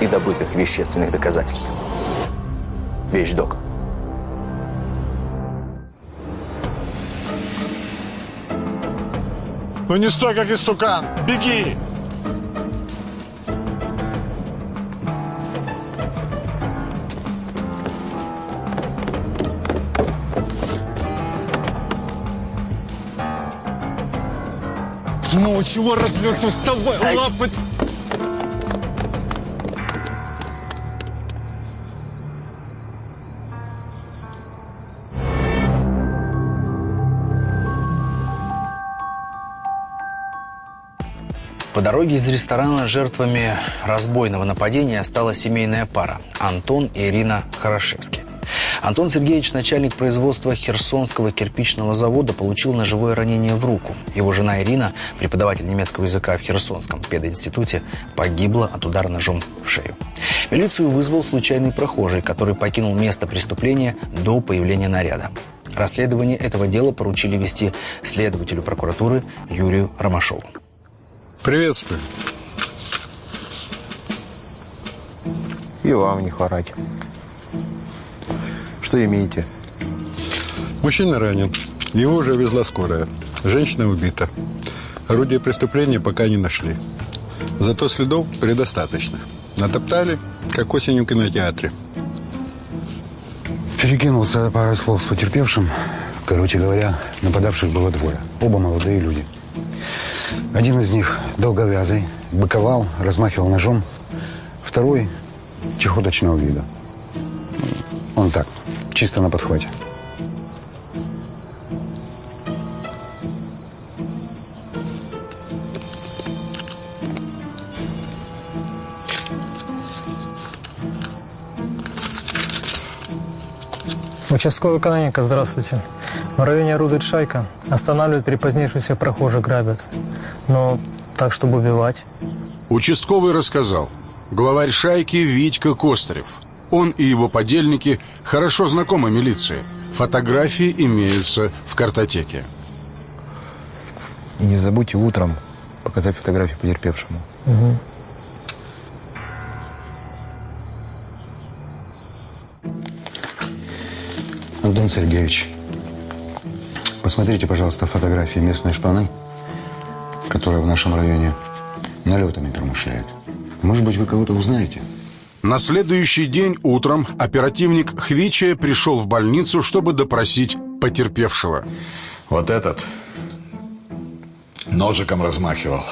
и добытых вещественных доказательств. Вещдок. Ну не стой, как истукан! Беги! Ну, чего разлегся? Вставай, лапы! Дороге из ресторана жертвами разбойного нападения стала семейная пара – Антон и Ирина Хорошевские. Антон Сергеевич, начальник производства Херсонского кирпичного завода, получил ножевое ранение в руку. Его жена Ирина, преподаватель немецкого языка в Херсонском пединституте, погибла от удара ножом в шею. Милицию вызвал случайный прохожий, который покинул место преступления до появления наряда. Расследование этого дела поручили вести следователю прокуратуры Юрию Ромашову. Приветствую. И вам не хворать. Что имеете? Мужчина ранен. Его уже везла скорая. Женщина убита. Орудие преступления пока не нашли. Зато следов предостаточно. Натоптали, как осенью в кинотеатре. Перекинулся парой слов с потерпевшим. Короче говоря, нападавших было двое. Оба молодые люди. Один из них долговязый, быковал, размахивал ножом. Второй чехоточного вида. Он так, чисто на подхвате. Участковый экономика, здравствуйте. В районе орудует шайка. Останавливают припозднившихся прохожих, грабят. Но так, чтобы убивать. Участковый рассказал. Главарь шайки Витька Костарев. Он и его подельники хорошо знакомы милиции. Фотографии имеются в картотеке. И не забудьте утром показать фотографию потерпевшему. Угу. Антон Сергеевич, посмотрите, пожалуйста, фотографии местной шпаны, которая в нашем районе налетами промышляет. Может быть, вы кого-то узнаете? На следующий день утром оперативник Хвичия пришел в больницу, чтобы допросить потерпевшего. Вот этот ножиком размахивал.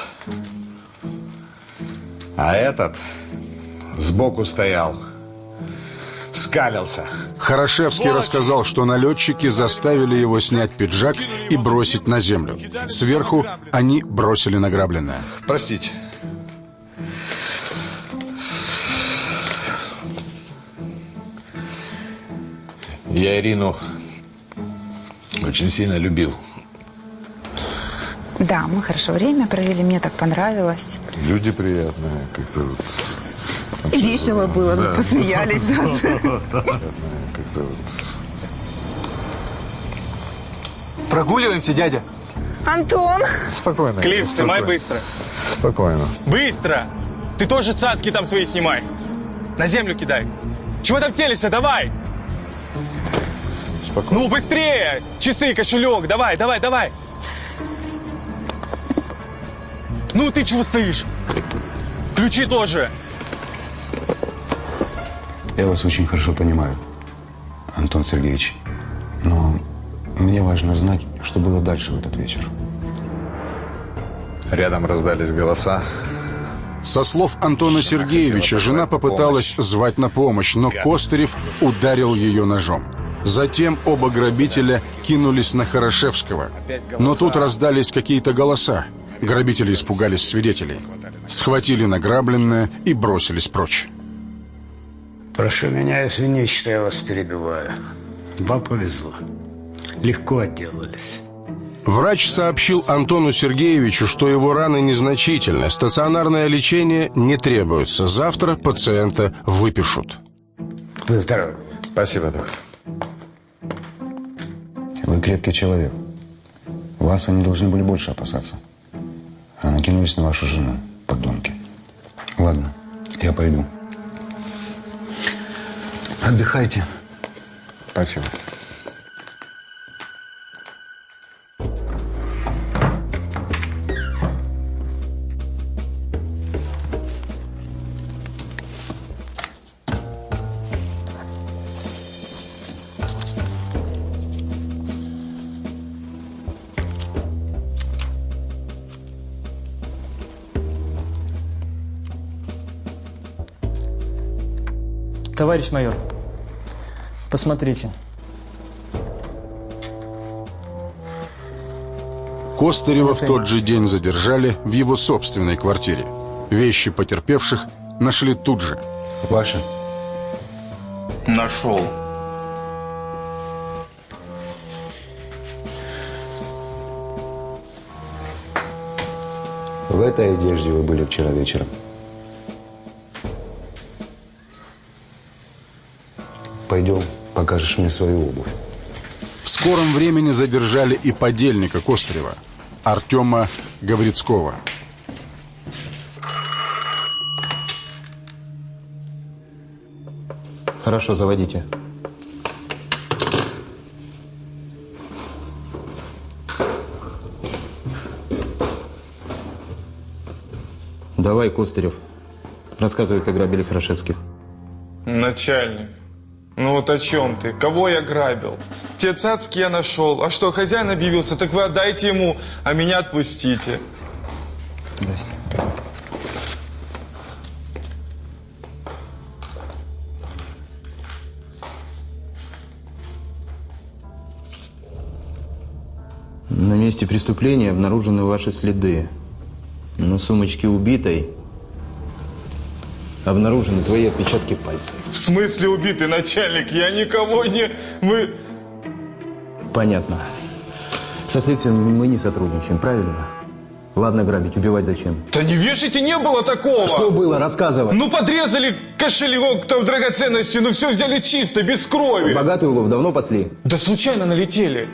А этот сбоку стоял, скалился. Хорошевский рассказал, что налетчики заставили его снять пиджак и бросить на землю. Сверху они бросили награбленное. Простите. Я Ирину очень сильно любил. Да, мы хорошо время провели, мне так понравилось. Люди приятные, как-то вот... И весело было, Да. посмеялись даже. Как-то вот... Прогуливаемся, дядя. Антон! Спокойно. Клип снимай спокойно. быстро. Спокойно. Быстро! Ты тоже цацки там свои снимай. На землю кидай. Чего там телишься? Давай! Спокойно. Ну, быстрее! Часы, кошелек, давай, давай, давай! Ну, ты чего стоишь? Ключи тоже. Я вас очень хорошо понимаю, Антон Сергеевич. Но мне важно знать, что было дальше в этот вечер. Рядом раздались голоса. Со слов Антона Сергеевича, жена попыталась звать на помощь, но Костырев ударил ее ножом. Затем оба грабителя кинулись на Хорошевского. Но тут раздались какие-то голоса. Грабители испугались свидетелей. Схватили награбленное и бросились прочь. Прошу меня извинить, что я вас перебиваю. Вам повезло. Легко отделались. Врач сообщил Антону Сергеевичу, что его раны незначительны, стационарное лечение не требуется. Завтра пациента выпишут. Здорово. Спасибо, доктор. Вы крепкий человек. Вас они должны были больше опасаться. А накинулись на вашу жену, подонки. Ладно, я пойду. Отдыхайте. Спасибо. Товарищ майор, посмотрите. Костырева в тот же день задержали в его собственной квартире. Вещи потерпевших нашли тут же. Ваши? Нашел. В этой одежде вы были вчера вечером. Пойдем, покажешь мне свою обувь. В скором времени задержали и подельника Костырева, Артема Гаврицкого. Хорошо, заводите. Давай, Костырев. Рассказывай, как грабили Хорошевских. Начальник, ну вот о чем ты? Кого я грабил? Те цацки я нашел. А что, хозяин объявился? Так вы отдайте ему, а меня отпустите. Здрасте. На месте преступления обнаружены ваши следы. На сумочке убитой обнаружены твои отпечатки пальцев. В смысле убитый начальник? Я никого не... Мы... Понятно. Со следствием мы не сотрудничаем, правильно? Ладно грабить, убивать зачем? Да не вешайте, не было такого! Что было? Рассказывай. Ну подрезали кошелек, там драгоценности, ну все взяли чисто, без крови. Богатый улов давно пасли? Да случайно налетели.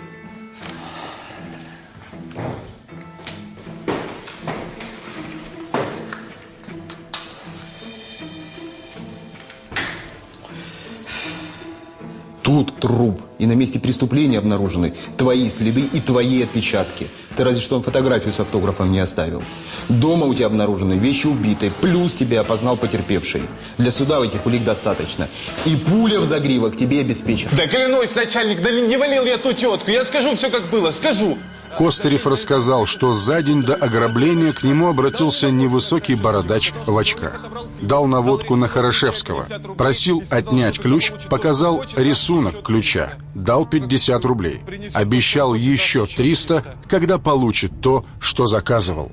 Тут труп. И на месте преступления обнаружены твои следы и твои отпечатки. Ты разве что фотографию с автографом не оставил. Дома у тебя обнаружены вещи убитой, плюс тебя опознал потерпевший. Для суда этих улик достаточно. И пуля в загривок тебе обеспечена. Да клянусь, начальник, да не валил я ту тетку. Я скажу все как было, скажу. Костырев рассказал, что за день до ограбления к нему обратился невысокий бородач в очках. Дал наводку на Хорошевского. Просил отнять ключ, показал рисунок ключа. Дал 50 рублей. Обещал еще 300, когда получит то, что заказывал.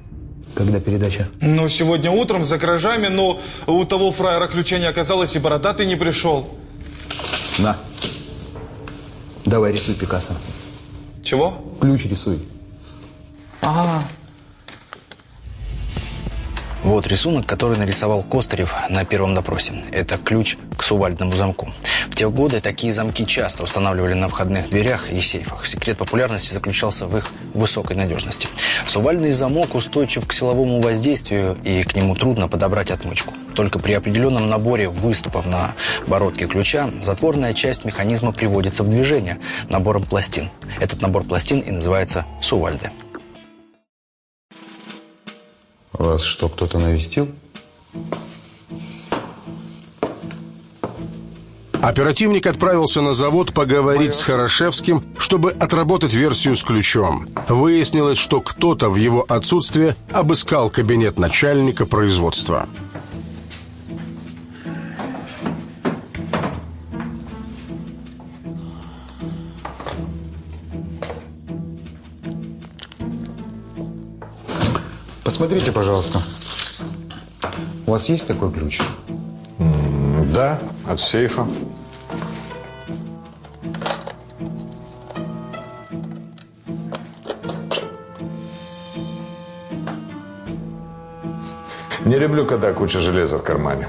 Когда передача? Ну, сегодня утром за гаражами, но у того фраера ключа не оказалось, и бородатый не пришел. На. Давай рисуй Пикассо. Чего? Ключ рисуй. А, Вот рисунок, который нарисовал Костырев на первом допросе. Это ключ к сувальдному замку. В те годы такие замки часто устанавливали на входных дверях и сейфах. Секрет популярности заключался в их высокой надежности. Сувальдный замок устойчив к силовому воздействию, и к нему трудно подобрать отмычку. Только при определенном наборе выступов на бородке ключа затворная часть механизма приводится в движение набором пластин. Этот набор пластин и называется сувальды. Вас что, кто-то навестил? Оперативник отправился на завод поговорить с Хорошевским, чтобы отработать версию с ключом. Выяснилось, что кто-то в его отсутствие обыскал кабинет начальника производства. Посмотрите, пожалуйста. У вас есть такой ключ? Да, от сейфа. Не люблю, когда куча железа в кармане.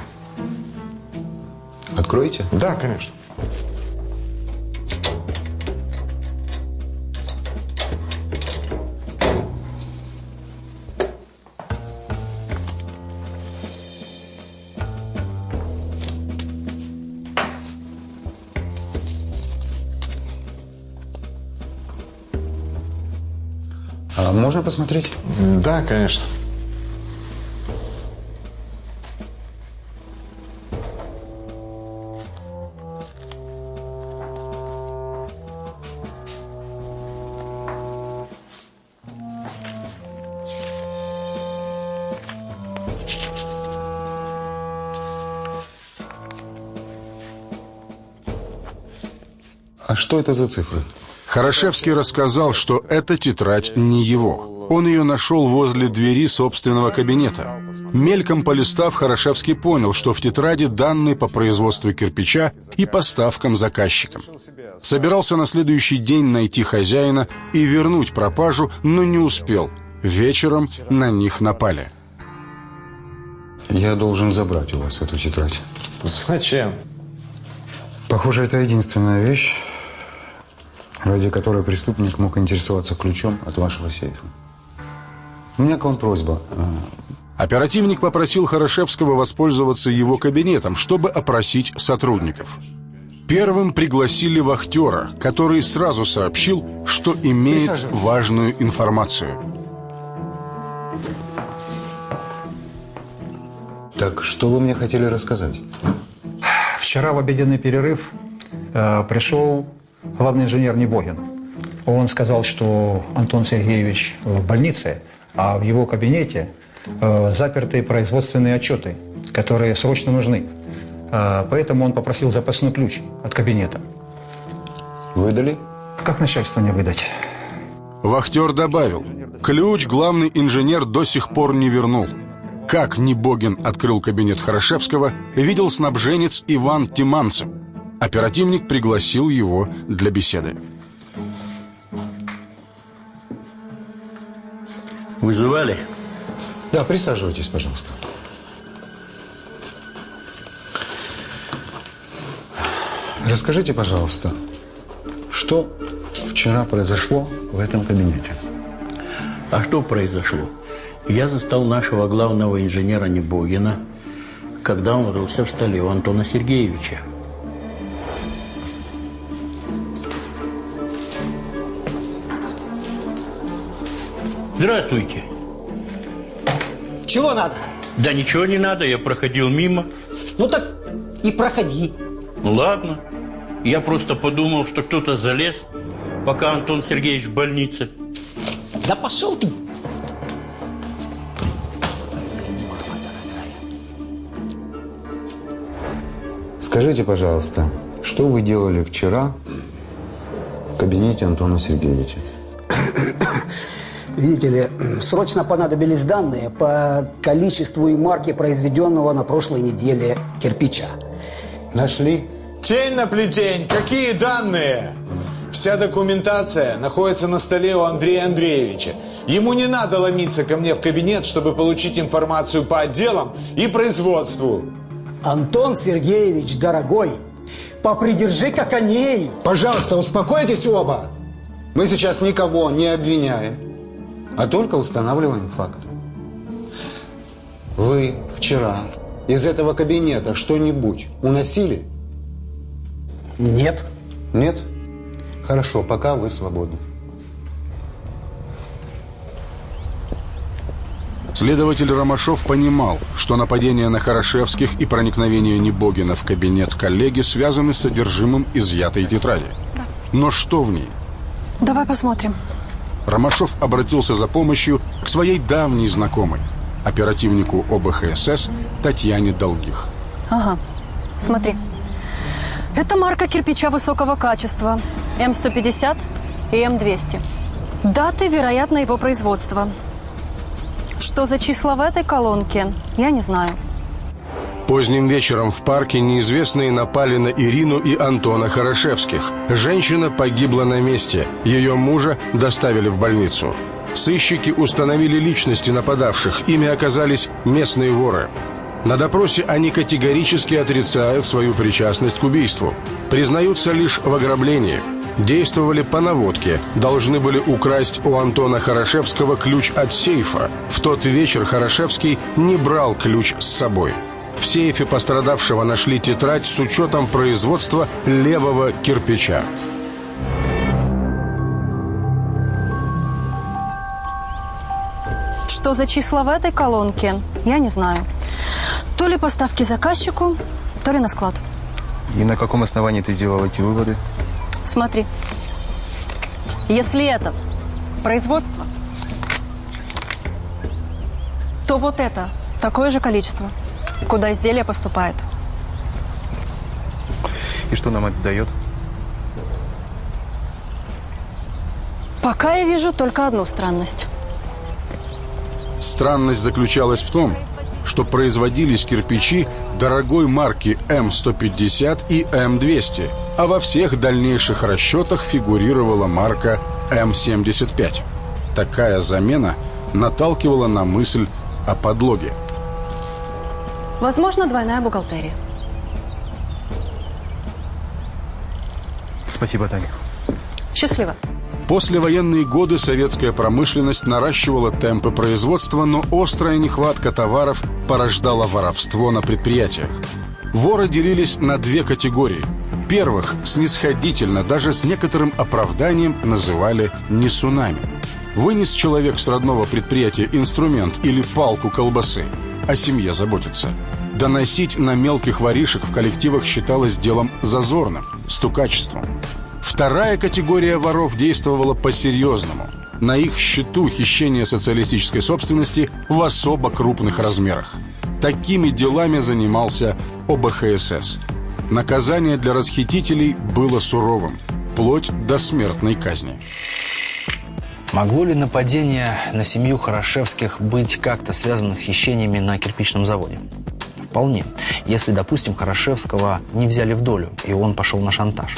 Откроете? Да, конечно. Можно посмотреть? Да, конечно. А что это за цифры? Хорошевский рассказал, что эта тетрадь не его. Он ее нашел возле двери собственного кабинета. Мельком полистав, Хорошевский понял, что в тетради данные по производству кирпича и поставкам заказчикам. Собирался на следующий день найти хозяина и вернуть пропажу, но не успел. Вечером на них напали. Я должен забрать у вас эту тетрадь. Зачем? Похоже, это единственная вещь, ради которой преступник мог интересоваться ключом от вашего сейфа. У меня к вам просьба. Оперативник попросил Хорошевского воспользоваться его кабинетом, чтобы опросить сотрудников. Первым пригласили вахтера, который сразу сообщил, что имеет важную информацию. Так что вы мне хотели рассказать? Вчера в обеденный перерыв э, пришел главный инженер Небогин. Он сказал, что Антон Сергеевич в больнице, а в его кабинете э, заперты производственные отчеты, которые срочно нужны. Э, поэтому он попросил запасной ключ от кабинета. Выдали? Как начальство не выдать? Вахтер добавил, ключ главный инженер до сих пор не вернул. Как Небогин открыл кабинет Хорошевского, видел снабженец Иван Тиманцев. Оперативник пригласил его для беседы. Вызывали? Да, присаживайтесь, пожалуйста. Расскажите, пожалуйста, что вчера произошло в этом кабинете? А что произошло? Я застал нашего главного инженера Небогина, когда он рылся в столе у Антона Сергеевича. Здравствуйте. Чего надо? Да ничего не надо, я проходил мимо. Ну так и проходи. Ну ладно. Я просто подумал, что кто-то залез, пока Антон Сергеевич в больнице. Да пошел ты. Скажите, пожалуйста, что вы делали вчера в кабинете Антона Сергеевича? Видите ли, срочно понадобились данные по количеству и марке произведенного на прошлой неделе кирпича. Нашли? Тень на плетень. Какие данные? Вся документация находится на столе у Андрея Андреевича. Ему не надо ломиться ко мне в кабинет, чтобы получить информацию по отделам и производству. Антон Сергеевич, дорогой, попридержи-ка коней. Пожалуйста, успокойтесь оба. Мы сейчас никого не обвиняем, а только устанавливаем факт. Вы вчера из этого кабинета что-нибудь уносили? Нет. Нет? Хорошо, пока вы свободны. Следователь Ромашов понимал, что нападение на Хорошевских и проникновение Небогина в кабинет коллеги связаны с содержимым изъятой тетради. Но что в ней? Давай посмотрим. Ромашов обратился за помощью к своей давней знакомой, оперативнику ОБХСС Татьяне Долгих. Ага, смотри. Это марка кирпича высокого качества. М150 и М200. Даты, вероятно, его производства. Что за числа в этой колонке, я не знаю. Поздним вечером в парке неизвестные напали на Ирину и Антона Хорошевских. Женщина погибла на месте. Ее мужа доставили в больницу. Сыщики установили личности нападавших. Ими оказались местные воры. На допросе они категорически отрицают свою причастность к убийству. Признаются лишь в ограблении. Действовали по наводке. Должны были украсть у Антона Хорошевского ключ от сейфа. В тот вечер Хорошевский не брал ключ с собой. В сейфе пострадавшего нашли тетрадь с учетом производства левого кирпича. Что за числа в этой колонке, я не знаю. То ли поставки заказчику, то ли на склад. И на каком основании ты сделал эти выводы? Смотри. Если это производство, то вот это такое же количество, куда изделие поступает. И что нам это дает? Пока я вижу только одну странность. Странность заключалась в том, что производились кирпичи дорогой марки М150 и М200, а во всех дальнейших расчетах фигурировала марка М75. Такая замена наталкивала на мысль о подлоге. Возможно, двойная бухгалтерия. Спасибо, Таня. Счастливо. Послевоенные годы советская промышленность наращивала темпы производства, но острая нехватка товаров порождала воровство на предприятиях. Воры делились на две категории. Первых снисходительно, даже с некоторым оправданием, называли несунами. Вынес человек с родного предприятия инструмент или палку колбасы, о семье заботиться. Доносить на мелких воришек в коллективах считалось делом зазорным, стукачеством. Вторая категория воров действовала по-серьезному. На их счету хищение социалистической собственности в особо крупных размерах. Такими делами занимался ОБХСС. Наказание для расхитителей было суровым, вплоть до смертной казни. Могло ли нападение на семью Хорошевских быть как-то связано с хищениями на кирпичном заводе? Вполне. Если, допустим, Хорошевского не взяли в долю, и он пошел на шантаж.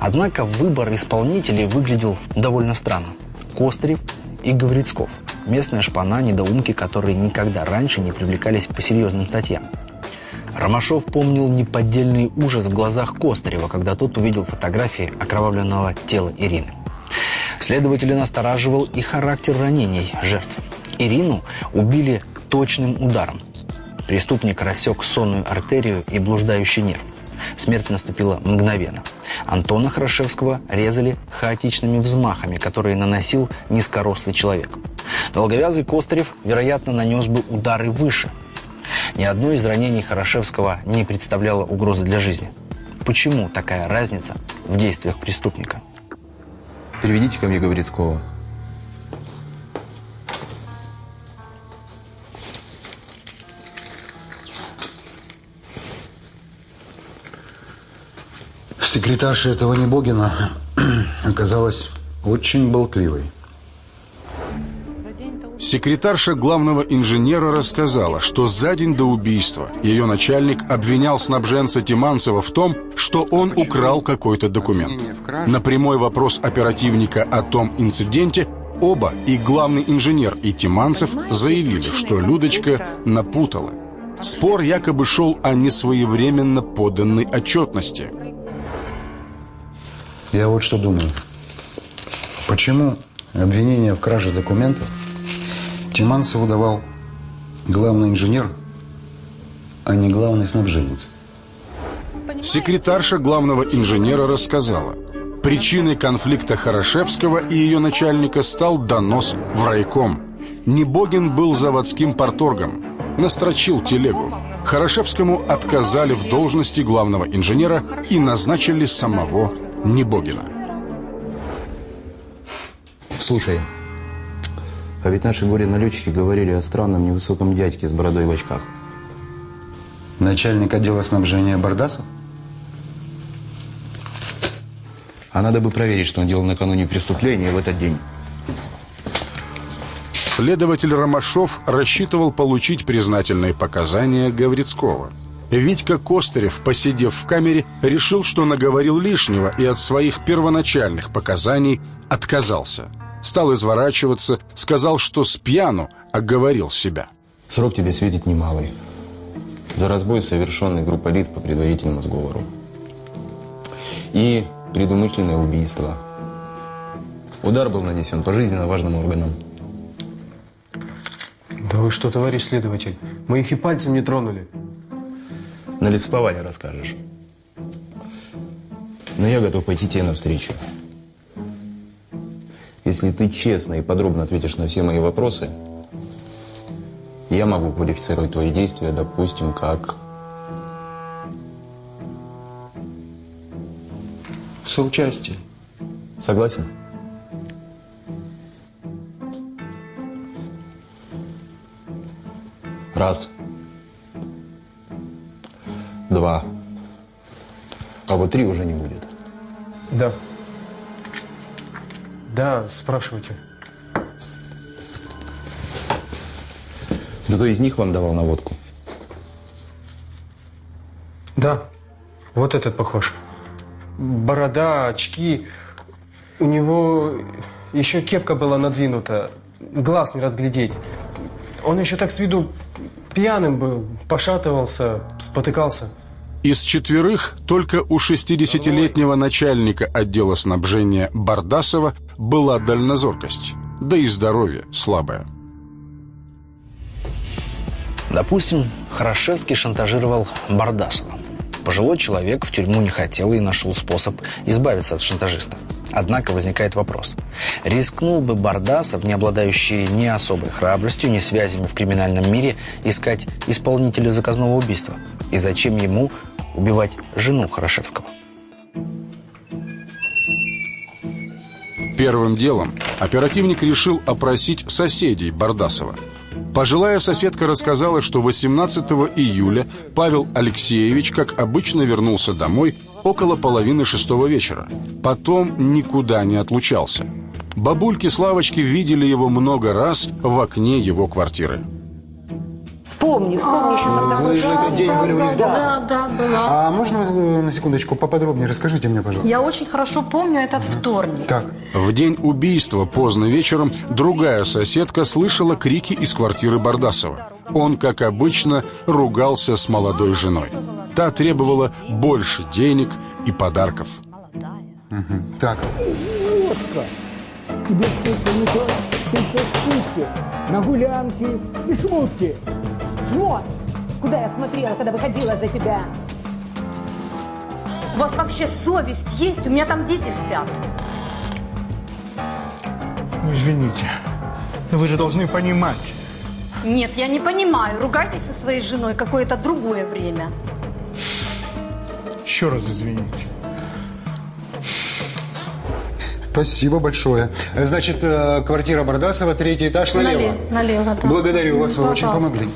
Однако выбор исполнителей выглядел довольно странно. Костырев и Гаврицков. Местная шпана, недоумки, которые никогда раньше не привлекались по серьезным статьям. Ромашов помнил неподдельный ужас в глазах Костырева, когда тот увидел фотографии окровавленного тела Ирины. Следователя настораживал и характер ранений жертв. Ирину убили точным ударом. Преступник рассек сонную артерию и блуждающий нерв. Смерть наступила мгновенно. Антона Хорошевского резали хаотичными взмахами, которые наносил низкорослый человек. Долговязый Костырев, вероятно, нанес бы удары выше. Ни одно из ранений Хорошевского не представляло угрозы для жизни. Почему такая разница в действиях преступника? Переведите ко мне Гаврицкого. Секретарша этого Небогина оказалась очень болтливой. Секретарша главного инженера рассказала, что за день до убийства ее начальник обвинял снабженца Тиманцева в том, что он украл какой-то документ. На прямой вопрос оперативника о том инциденте оба, и главный инженер, и Тиманцев, заявили, что Людочка напутала. Спор якобы шел о несвоевременно поданной отчетности. Я вот что думаю. Почему обвинение в краже документов Тиманцеву давал главный инженер, а не главный снабженец? Секретарша главного инженера рассказала. Причиной конфликта Хорошевского и ее начальника стал донос в райком. Небогин был заводским порторгом. Настрочил телегу. Хорошевскому отказали в должности главного инженера и назначили самого Небогина. Слушай, а ведь наши горе-налетчики говорили о странном невысоком дядьке с бородой в очках. Начальник отдела снабжения Бардасов? А надо бы проверить, что он делал накануне преступления в этот день. Следователь Ромашов рассчитывал получить признательные показания Гаврицкого. Витька Костырев, посидев в камере, решил, что наговорил лишнего и от своих первоначальных показаний отказался. Стал изворачиваться, сказал, что с пьяну оговорил себя. Срок тебе светит немалый. За разбой, совершенный группой лиц по предварительному сговору. И предумышленное убийство. Удар был нанесен по жизненно важным органам. Да вы что, товарищ следователь? Мы их и пальцем не тронули. На лицепование расскажешь. Но я готов пойти тебе навстречу. Если ты честно и подробно ответишь на все мои вопросы, я могу квалифицировать твои действия, допустим, как... Соучастие. Согласен? Раз. Два. А вот три уже не будет. Да. Да, спрашивайте. Кто из них вам давал наводку? Да. Вот этот похож. Борода, очки. У него еще кепка была надвинута. Глаз не разглядеть. Он еще так с виду пьяным был, пошатывался, спотыкался. Из четверых только у 60-летнего начальника отдела снабжения Бардасова была дальнозоркость, да и здоровье слабое. Допустим, Хорошевский шантажировал Бардасова. Пожилой человек в тюрьму не хотел и нашел способ избавиться от шантажиста. Однако возникает вопрос. Рискнул бы Бардасов, не обладающий ни особой храбростью, ни связями в криминальном мире, искать исполнителя заказного убийства? И зачем ему убивать жену Хорошевского? Первым делом оперативник решил опросить соседей Бардасова. Пожилая соседка рассказала, что 18 июля Павел Алексеевич, как обычно, вернулся домой около половины шестого вечера. Потом никуда не отлучался. Бабульки Славочки видели его много раз в окне его квартиры. Вспомни, вспомни еще когда Вы же этот день были у них дома? Да, да, была. А можно э, на секундочку поподробнее расскажите мне, пожалуйста? Я очень хорошо помню этот вторник. Так. В день убийства поздно вечером другая соседка слышала крики из квартиры Бардасова. Он, как обычно, ругался с молодой женой. Та требовала больше денег и подарков. Так. Тебе не то, штуки. На гулянки и шмутки. Жмот! Куда я смотрела, когда выходила за тебя? У вас вообще совесть есть? У меня там дети спят. Ну, извините, но вы же должны понимать. Нет, я не понимаю. Ругайтесь со своей женой какое-то другое время. Еще раз извините. Спасибо большое. Значит, э, квартира Бардасова, третий этаж налево. Налево, да. Благодарю вас, вы очень Пожалуйста. помогли.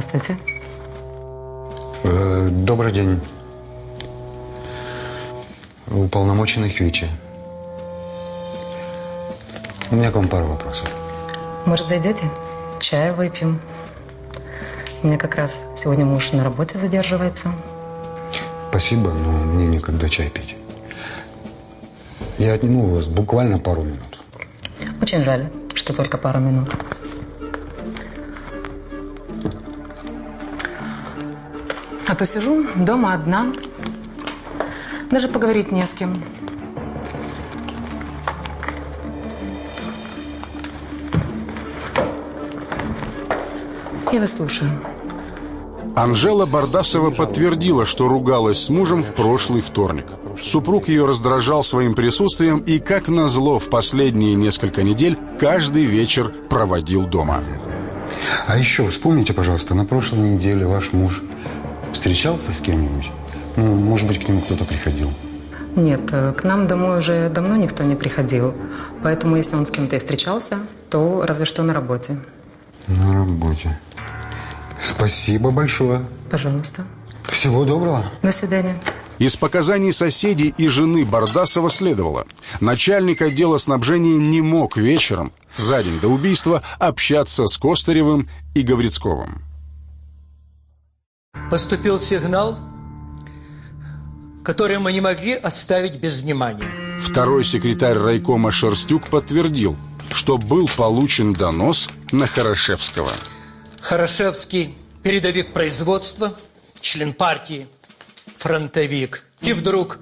Здравствуйте. Э, Добрый день. Уполномоченный Хвичи. У меня к вам пару вопросов. Может, зайдете? Чая выпьем. У меня как раз сегодня муж на работе задерживается. Спасибо, но мне некогда чай пить. Я отниму у вас буквально пару минут. Очень жаль, что только пару минут. То сижу дома одна. Даже поговорить не с кем. Я вас слушаю. Анжела Бардасова подтвердила, что ругалась с мужем в прошлый вторник. Супруг ее раздражал своим присутствием и, как назло, в последние несколько недель каждый вечер проводил дома. А еще вспомните, пожалуйста, на прошлой неделе ваш муж встречался с кем-нибудь? Ну, может быть, к нему кто-то приходил. Нет, э, к нам домой уже давно никто не приходил. Поэтому, если он с кем-то и встречался, то разве что на работе. На работе. Спасибо большое. Пожалуйста. Всего доброго. До свидания. Из показаний соседей и жены Бардасова следовало. Начальник отдела снабжения не мог вечером, за день до убийства, общаться с Костаревым и Гаврицковым. Поступил сигнал, который мы не могли оставить без внимания. Второй секретарь райкома Шерстюк подтвердил, что был получен донос на Хорошевского. Хорошевский – передовик производства, член партии, фронтовик. И вдруг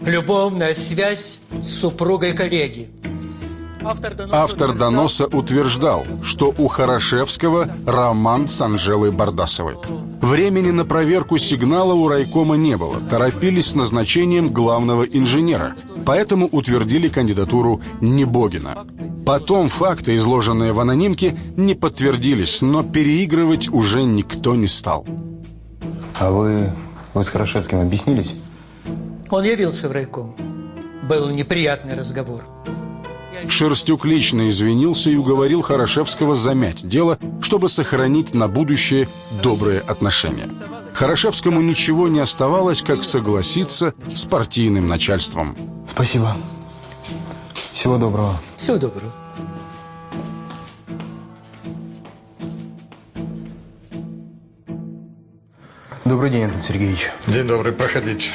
любовная связь с супругой коллеги. Автор доноса утверждал, что у Хорошевского роман с Анжелой Бардасовой. Времени на проверку сигнала у райкома не было, торопились с назначением главного инженера, поэтому утвердили кандидатуру Небогина. Потом факты, изложенные в анонимке, не подтвердились, но переигрывать уже никто не стал. А вы, вы с Хорошевским объяснились? Он явился в райком. Был неприятный разговор. Шерстюк лично извинился и уговорил Хорошевского замять дело, чтобы сохранить на будущее добрые отношения. Хорошевскому ничего не оставалось, как согласиться с партийным начальством. Спасибо. Всего доброго. Всего доброго. Добрый день, Антон Сергеевич. День добрый, проходите.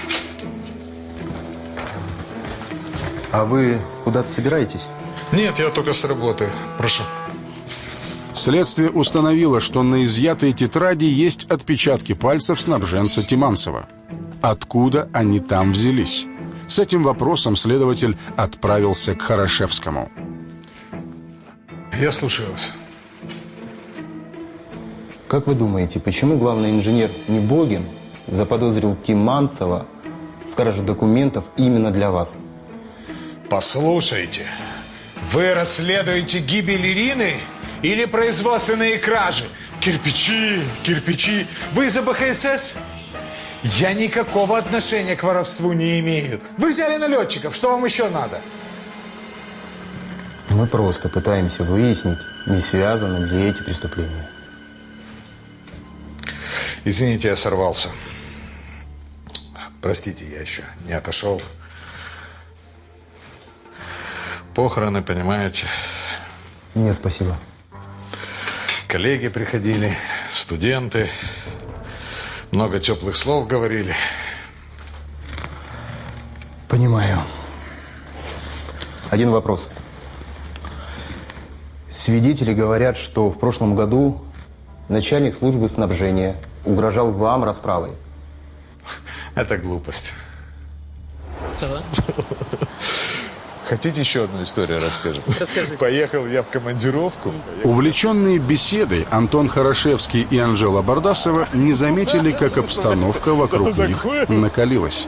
А вы куда-то собираетесь? Нет, я только с работы. Прошу. Следствие установило, что на изъятой тетради есть отпечатки пальцев снабженца Тиманцева. Откуда они там взялись? С этим вопросом следователь отправился к Хорошевскому. Я слушаю вас. Как вы думаете, почему главный инженер Небогин заподозрил Тиманцева в краже документов именно для вас? Послушайте, вы расследуете гибель Ирины или производственные кражи? Кирпичи, кирпичи. Вы из АБХСС? Я никакого отношения к воровству не имею. Вы взяли налетчиков, что вам еще надо? Мы просто пытаемся выяснить, не связаны ли эти преступления. Извините, я сорвался. Простите, я еще не отошел. Похороны, понимаете. Нет, спасибо. Коллеги приходили, студенты. Много теплых слов говорили. Понимаю. Один вопрос. Свидетели говорят, что в прошлом году начальник службы снабжения угрожал вам расправой. Это глупость. Хотите еще одну историю расскажем? Расскажите. Поехал я в командировку. Увлеченные беседой Антон Хорошевский и Анжела Бардасова не заметили, как обстановка вокруг них накалилась.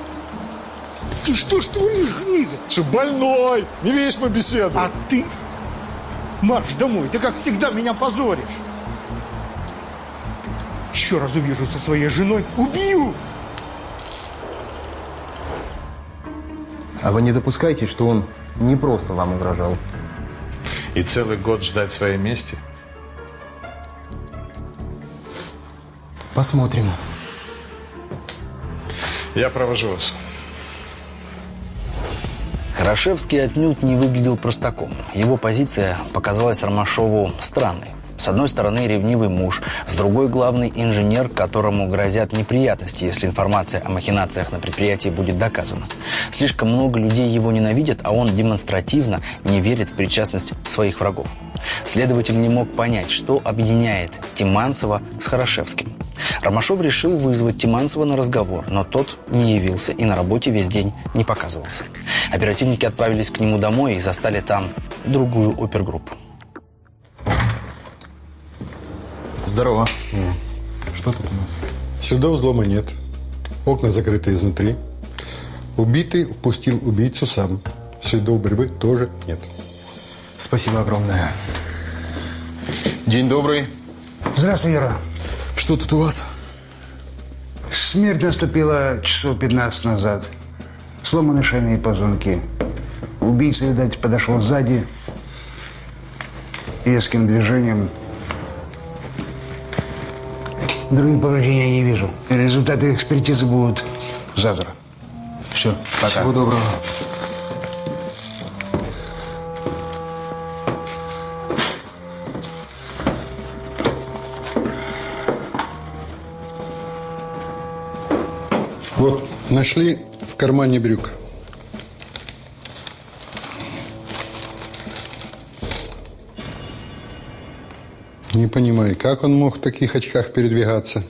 Ты что ж творишь, гнида? Что, больной? Не видишь, мы беседуем. А ты? Марш домой, ты как всегда меня позоришь. Еще раз увижу со своей женой, убью! А вы не допускаете, что он не просто вам угрожал? И целый год ждать своей мести? Посмотрим. Я провожу вас. Хорошевский отнюдь не выглядел простаком. Его позиция показалась Ромашову странной. С одной стороны ревнивый муж, с другой главный инженер, которому грозят неприятности, если информация о махинациях на предприятии будет доказана. Слишком много людей его ненавидят, а он демонстративно не верит в причастность своих врагов. Следователь не мог понять, что объединяет Тиманцева с Хорошевским. Ромашов решил вызвать Тиманцева на разговор, но тот не явился и на работе весь день не показывался. Оперативники отправились к нему домой и застали там другую опергруппу. Здорово. Что тут у нас? Следов взлома нет. Окна закрыты изнутри. Убитый впустил убийцу сам. Следов борьбы тоже нет. Спасибо огромное. День добрый. Здравствуй, Ира. Что тут у вас? Смерть наступила часов 15 назад. сломаны шейные позвонки. Убийца, видать, подошел сзади, резким движением. Других повреждений я не вижу. Результаты экспертизы будут завтра. Все, пока. Всего доброго. Вот, нашли в кармане брюк. Не понимаю, как он мог в таких очках передвигаться?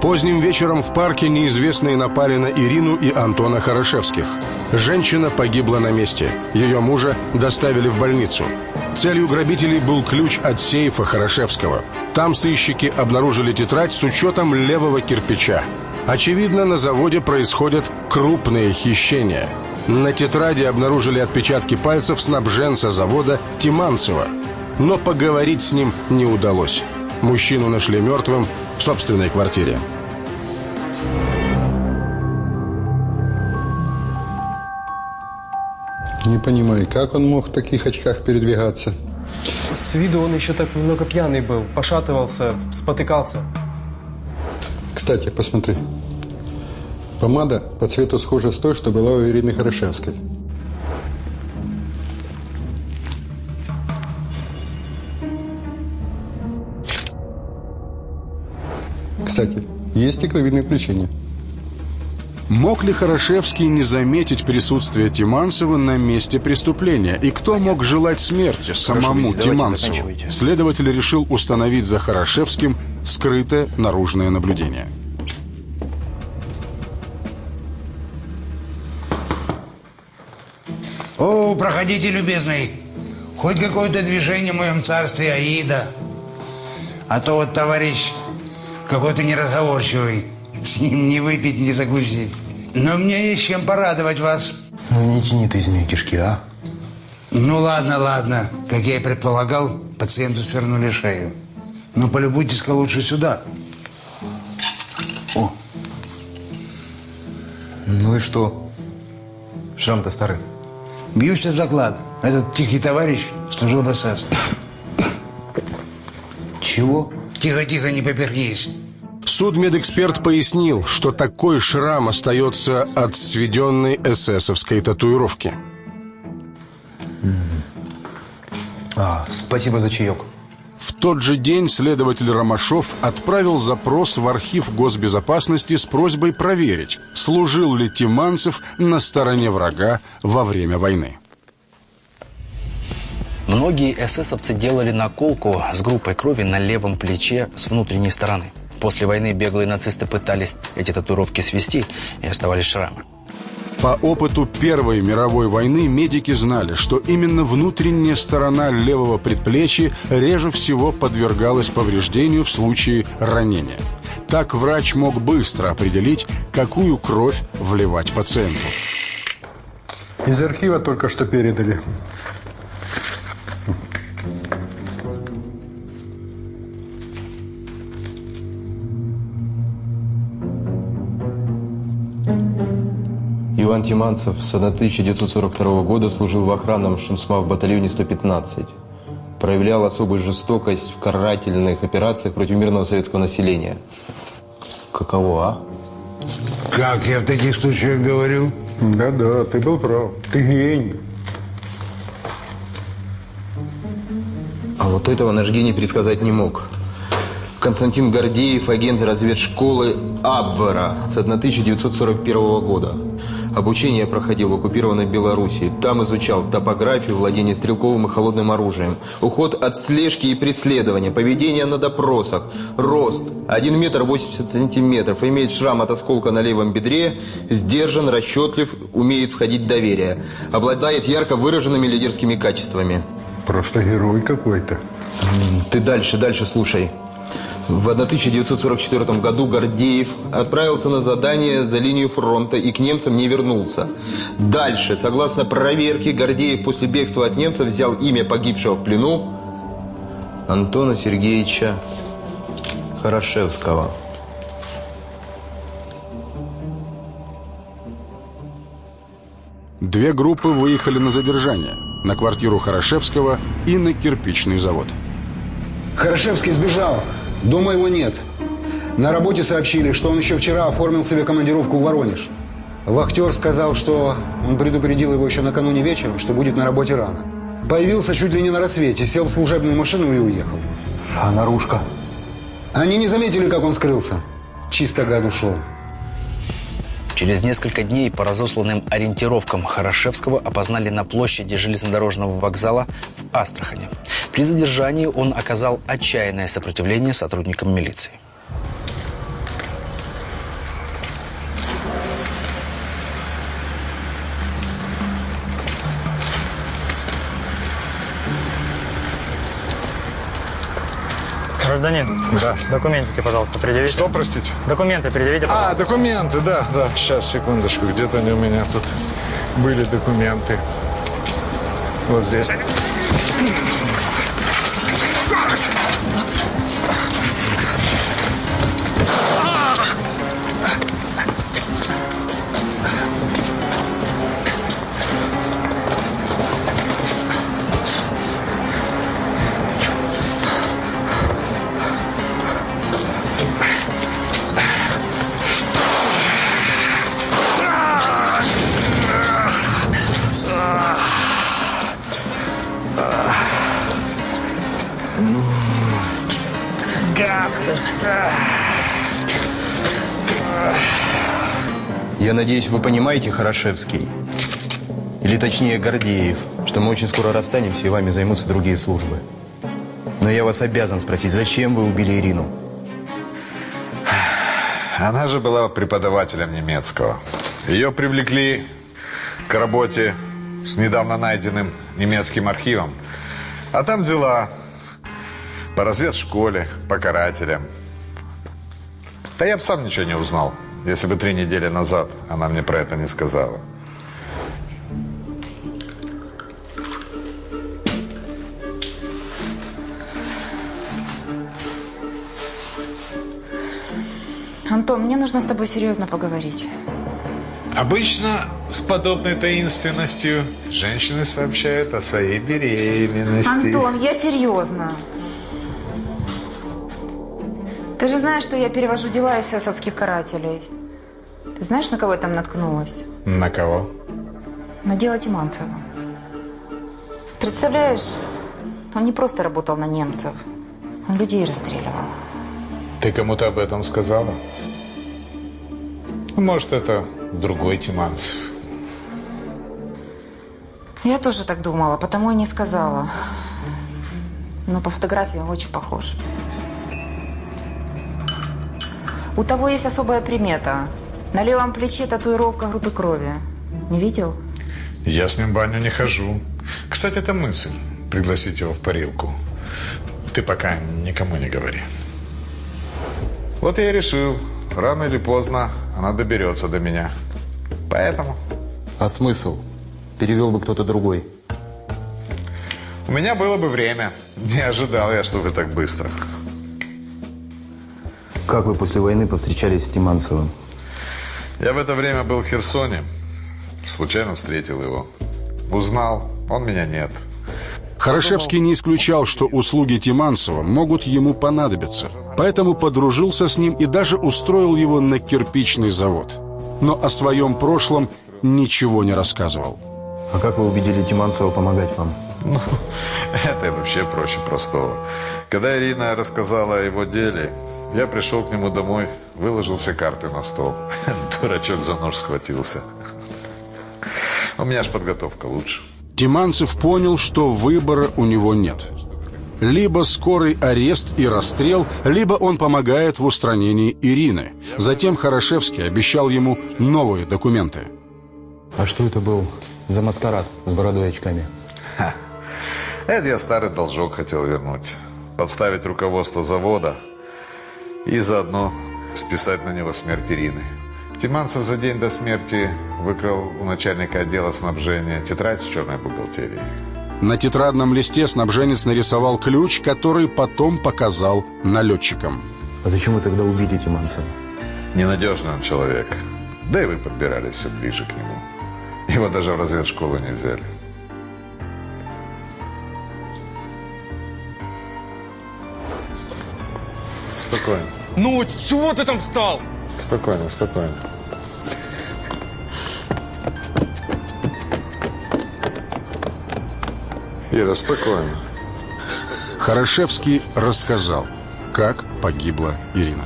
Поздним вечером в парке неизвестные напали на Ирину и Антона Хорошевских. Женщина погибла на месте. Ее мужа доставили в больницу. Целью грабителей был ключ от сейфа Хорошевского. Там сыщики обнаружили тетрадь с учетом левого кирпича. Очевидно, на заводе происходят крупные хищения. На тетради обнаружили отпечатки пальцев снабженца завода Тиманцева. Но поговорить с ним не удалось. Мужчину нашли мертвым в собственной квартире. Не понимаю, как он мог в таких очках передвигаться? С виду он еще так немного пьяный был. Пошатывался, спотыкался. Кстати, посмотри. Помада по цвету схожа с той, что была у Ирины Хорошевской. Кстати, есть стекловидное включение. Мог ли Хорошевский не заметить присутствие Тиманцева на месте преступления? И кто мог желать смерти самому давайте Тиманцеву? Следователь решил установить за Хорошевским скрытое наружное наблюдение. О, проходите, любезный. Хоть какое-то движение в моем царстве Аида. А то вот товарищ какой-то неразговорчивый. С ним не выпить, не закусить. Но мне есть чем порадовать вас. Ну не тяни ты из нее кишки, а? Ну ладно, ладно. Как я и предполагал, пациенту свернули шею. Но полюбуйтесь-ка лучше сюда. О, Ну и что? Шрам-то старый. бьюсь в заклад. Этот тихий товарищ служил в СС. Чего? Тихо-тихо, не поперхнись. Судмедэксперт пояснил, что такой шрам остается от сведенной эсэсовской татуировки. А, спасибо за чаек. В тот же день следователь Ромашов отправил запрос в архив госбезопасности с просьбой проверить, служил ли Тиманцев на стороне врага во время войны. Многие эсэсовцы делали наколку с группой крови на левом плече с внутренней стороны. После войны беглые нацисты пытались эти татуировки свести и оставались шрамы. По опыту Первой мировой войны медики знали, что именно внутренняя сторона левого предплечья реже всего подвергалась повреждению в случае ранения. Так врач мог быстро определить, какую кровь вливать пациенту. Из архива только что передали. Иван Тиманцев с 1942 года служил в охранном Шумсма в батальоне 115. Проявлял особую жестокость в карательных операциях против мирного советского населения. Каково, а? Как я в таких случаях говорю? Да-да, ты был прав. Ты гений. А вот этого наш гений предсказать не мог. Константин Гордеев, агент разведшколы Абвера с 1941 года. Обучение проходил в оккупированной Белоруссии. Там изучал топографию, владение стрелковым и холодным оружием, уход от слежки и преследования, поведение на допросах, рост 1 метр 80 сантиметров, имеет шрам от осколка на левом бедре, сдержан, расчетлив, умеет входить в доверие, обладает ярко выраженными лидерскими качествами. Просто герой какой-то. Ты дальше, дальше слушай. В 1944 году Гордеев отправился на задание за линию фронта и к немцам не вернулся. Дальше, согласно проверке, Гордеев после бегства от немцев взял имя погибшего в плену Антона Сергеевича Хорошевского. Две группы выехали на задержание. На квартиру Хорошевского и на кирпичный завод. Хорошевский сбежал. Дома его нет. На работе сообщили, что он еще вчера оформил себе командировку в Воронеж. Вахтер сказал, что он предупредил его еще накануне вечером, что будет на работе рано. Появился чуть ли не на рассвете, сел в служебную машину и уехал. А наружка? Они не заметили, как он скрылся. Чисто гад ушел. Через несколько дней по разосланным ориентировкам Хорошевского опознали на площади железнодорожного вокзала в Астрахани. При задержании он оказал отчаянное сопротивление сотрудникам милиции. Гражданин, Да. документики, пожалуйста, предъявите. Что, простите? Документы предъявите, пожалуйста. А, документы, да, да. Сейчас, секундочку. Где-то они у меня тут были документы. Вот здесь. Я надеюсь, вы понимаете, Хорошевский, или точнее Гордеев, что мы очень скоро расстанемся и вами займутся другие службы. Но я вас обязан спросить, зачем вы убили Ирину? Она же была преподавателем немецкого. Ее привлекли к работе с недавно найденным немецким архивом. А там дела по разведшколе, по карателям. Да я бы сам ничего не узнал, если бы три недели назад она мне про это не сказала. Антон, мне нужно с тобой серьезно поговорить. Обычно с подобной таинственностью женщины сообщают о своей беременности. Антон, я серьезно. Ты же знаешь, что я перевожу дела из эсовских карателей. Ты знаешь, на кого я там наткнулась? На кого? На дело Тиманцева. Представляешь, он не просто работал на немцев, он людей расстреливал. Ты кому-то об этом сказала? Может, это другой Тиманцев. Я тоже так думала, потому и не сказала. Но по фотографии очень похож. У того есть особая примета. На левом плече татуировка группы крови. Не видел? Я с ним в баню не хожу. Кстати, это мысль. Пригласить его в парилку. Ты пока никому не говори. Вот я и решил. Рано или поздно она доберется до меня. Поэтому... А смысл? Перевел бы кто-то другой. У меня было бы время. Не ожидал я, что вы так быстро. Как вы после войны повстречались с Тиманцевым? Я в это время был в Херсоне. Случайно встретил его. Узнал, он меня нет. Хорошевский не исключал, что услуги Тиманцева могут ему понадобиться, поэтому подружился с ним и даже устроил его на кирпичный завод. Но о своем прошлом ничего не рассказывал. А как вы убедили Тиманцева помогать вам? Ну, это вообще проще простого. Когда Ирина рассказала о его деле, я пришел к нему домой, выложил все карты на стол. Дурачок за нож схватился. У меня ж подготовка лучше. Тиманцев понял, что выбора у него нет. Либо скорый арест и расстрел, либо он помогает в устранении Ирины. Затем Хорошевский обещал ему новые документы. А что это был за маскарад с бородой и очками? Ха. Это я старый должок хотел вернуть. Подставить руководство завода и заодно списать на него смерть Ирины. Тиманцев за день до смерти выкрал у начальника отдела снабжения тетрадь с черной бухгалтерией. На тетрадном листе снабженец нарисовал ключ, который потом показал налетчикам. А зачем вы тогда убили Тиманцева? Ненадежный он человек. Да и вы подбирали все ближе к нему. Его даже в разведшколу не взяли. Спокойно, Ну, чего ты там встал? спокойно, спокойно. Ира, спокойно. Хорошевский рассказал, как погибла Ирина.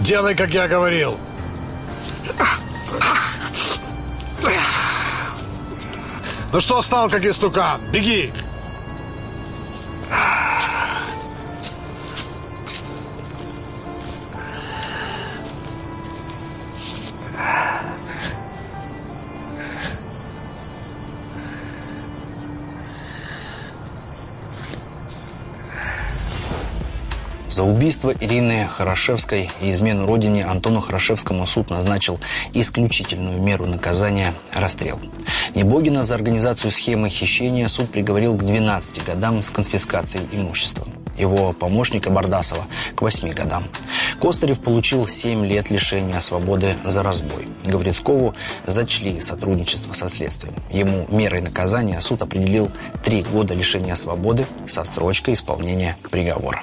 Делай, как я говорил. Ну что стал, как истукан? Беги! За убийство Ирины Хорошевской и измену родине Антону Хорошевскому суд назначил исключительную меру наказания – расстрел. Небогина за организацию схемы хищения суд приговорил к 12 годам с конфискацией имущества. Его помощника Бардасова к 8 годам. Костарев получил 7 лет лишения свободы за разбой. Гаврицкову зачли сотрудничество со следствием. Ему мерой наказания суд определил 3 года лишения свободы со строчкой исполнения приговора.